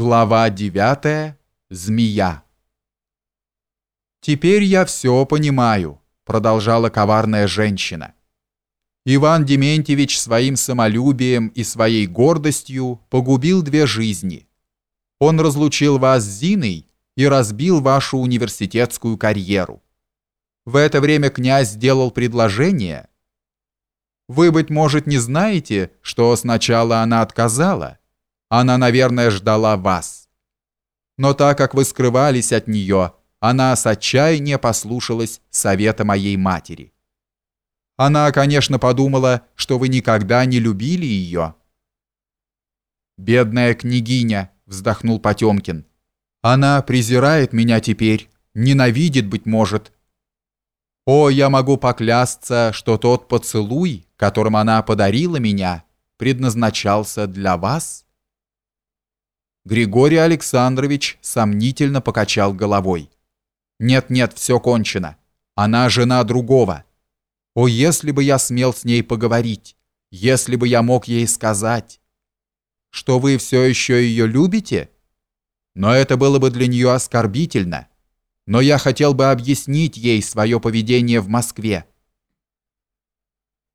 Глава 9. Змея. «Теперь я все понимаю», — продолжала коварная женщина. Иван Дементьевич своим самолюбием и своей гордостью погубил две жизни. Он разлучил вас с Зиной и разбил вашу университетскую карьеру. В это время князь сделал предложение. Вы, быть может, не знаете, что сначала она отказала, она, наверное, ждала вас. Но так как вы скрывались от нее, она с отчаяния послушалась совета моей матери. Она, конечно, подумала, что вы никогда не любили ее. «Бедная княгиня», — вздохнул Потемкин. «Она презирает меня теперь, ненавидит, быть может». «О, я могу поклясться, что тот поцелуй, которым она подарила меня, предназначался для вас». Григорий Александрович сомнительно покачал головой. «Нет-нет, все кончено. Она жена другого. О, если бы я смел с ней поговорить, если бы я мог ей сказать, что вы все еще ее любите? Но это было бы для нее оскорбительно. Но я хотел бы объяснить ей свое поведение в Москве.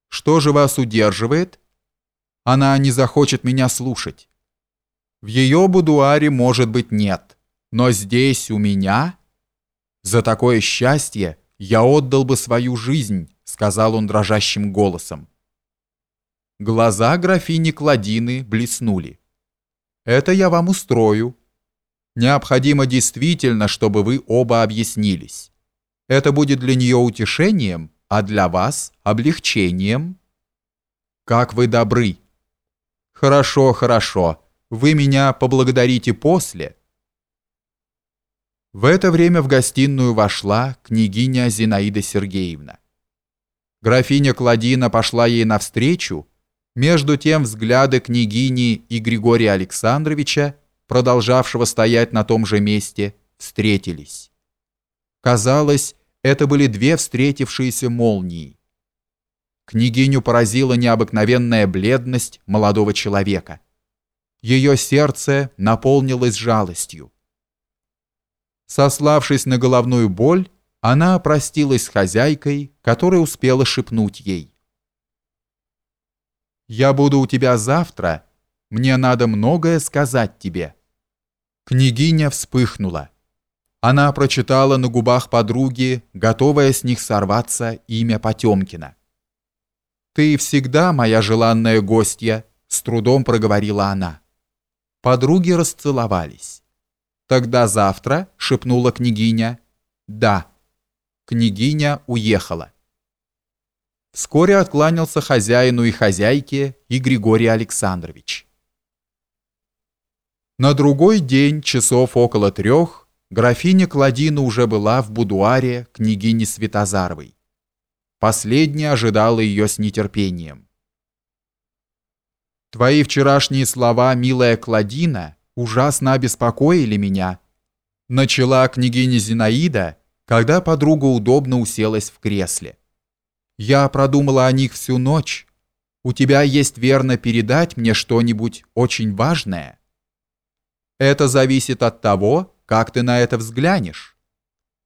Что же вас удерживает? Она не захочет меня слушать. В ее будуаре, может быть, нет. Но здесь, у меня... За такое счастье я отдал бы свою жизнь, сказал он дрожащим голосом. Глаза графини Кладины блеснули. Это я вам устрою. Необходимо действительно, чтобы вы оба объяснились. Это будет для нее утешением, а для вас облегчением. Как вы добры. Хорошо, хорошо. Вы меня поблагодарите после». В это время в гостиную вошла княгиня Зинаида Сергеевна. Графиня Кладина пошла ей навстречу, между тем взгляды княгини и Григория Александровича, продолжавшего стоять на том же месте, встретились. Казалось, это были две встретившиеся молнии. Княгиню поразила необыкновенная бледность молодого человека ее сердце наполнилось жалостью. Сославшись на головную боль, она простилась с хозяйкой, которая успела шепнуть ей. «Я буду у тебя завтра, мне надо многое сказать тебе». Княгиня вспыхнула. Она прочитала на губах подруги, готовая с них сорваться имя Потемкина. «Ты всегда моя желанная гостья», — с трудом проговорила она. Подруги расцеловались. «Тогда завтра?» — шепнула княгиня. «Да». Княгиня уехала. Вскоре откланялся хозяину и хозяйке и Григорий Александрович. На другой день, часов около трех, графиня Кладина уже была в будуаре княгини Светозаровой. Последняя ожидала ее с нетерпением. Твои вчерашние слова, милая Кладина, ужасно обеспокоили меня. Начала княгиня Зинаида, когда подруга удобно уселась в кресле. Я продумала о них всю ночь. У тебя есть верно передать мне что-нибудь очень важное? Это зависит от того, как ты на это взглянешь.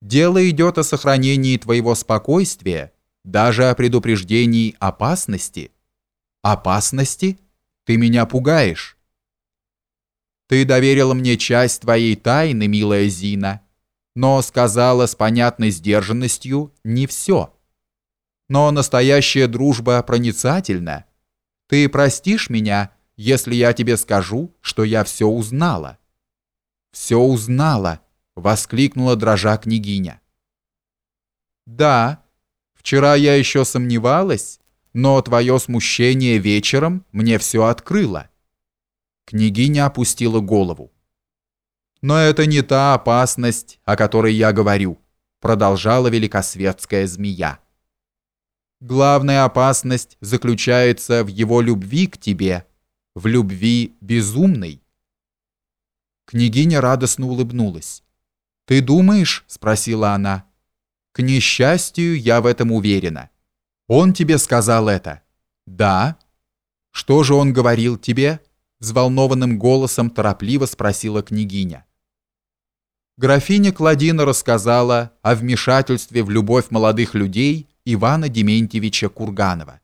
Дело идет о сохранении твоего спокойствия, даже о предупреждении опасности. Опасности? Ты меня пугаешь. Ты доверила мне часть твоей тайны, милая Зина, но сказала с понятной сдержанностью не все. Но настоящая дружба проницательна. Ты простишь меня, если я тебе скажу, что я все узнала. Все узнала, воскликнула дрожа княгиня. Да, вчера я еще сомневалась, но твое смущение вечером мне все открыло». Княгиня опустила голову. «Но это не та опасность, о которой я говорю», продолжала великосветская змея. «Главная опасность заключается в его любви к тебе, в любви безумной». Княгиня радостно улыбнулась. «Ты думаешь?» – спросила она. «К несчастью, я в этом уверена». Он тебе сказал это? Да. Что же он говорил тебе? взволнованным голосом торопливо спросила княгиня. Графиня Кладина рассказала о вмешательстве в любовь молодых людей Ивана Дементьевича Курганова.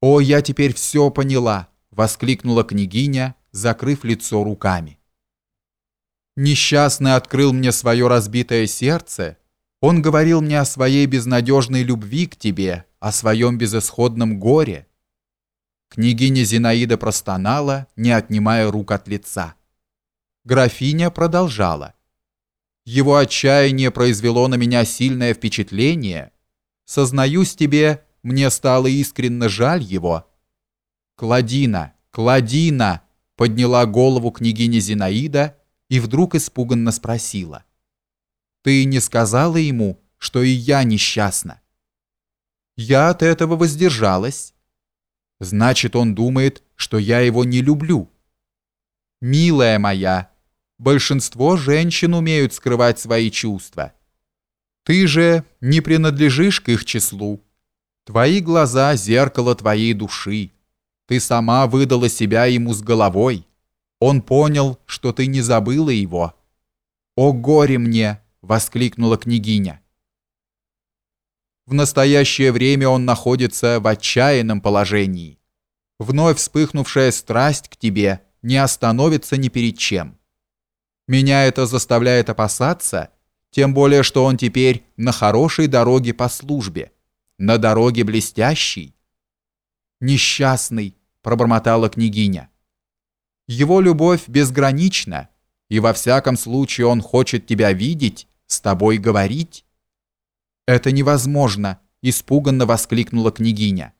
«О, я теперь все поняла!» — воскликнула княгиня, закрыв лицо руками. Несчастный открыл мне свое разбитое сердце. Он говорил мне о своей безнадежной любви к тебе, о своем безысходном горе. Княгиня Зинаида простонала, не отнимая рук от лица. Графиня продолжала. Его отчаяние произвело на меня сильное впечатление. Сознаюсь тебе, мне стало искренне жаль его. Кладина, Кладина, подняла голову княгиня Зинаида и вдруг испуганно спросила. «Ты не сказала ему, что и я несчастна?» «Я от этого воздержалась». «Значит, он думает, что я его не люблю». «Милая моя, большинство женщин умеют скрывать свои чувства. Ты же не принадлежишь к их числу. Твои глаза — зеркало твоей души. Ты сама выдала себя ему с головой. Он понял, что ты не забыла его. «О горе мне!» — воскликнула княгиня. В настоящее время он находится в отчаянном положении. Вновь вспыхнувшая страсть к тебе не остановится ни перед чем. Меня это заставляет опасаться, тем более что он теперь на хорошей дороге по службе, на дороге блестящей. Несчастный, пробормотала княгиня. Его любовь безгранична, и во всяком случае он хочет тебя видеть, с тобой говорить. Это невозможно, испуганно воскликнула княгиня.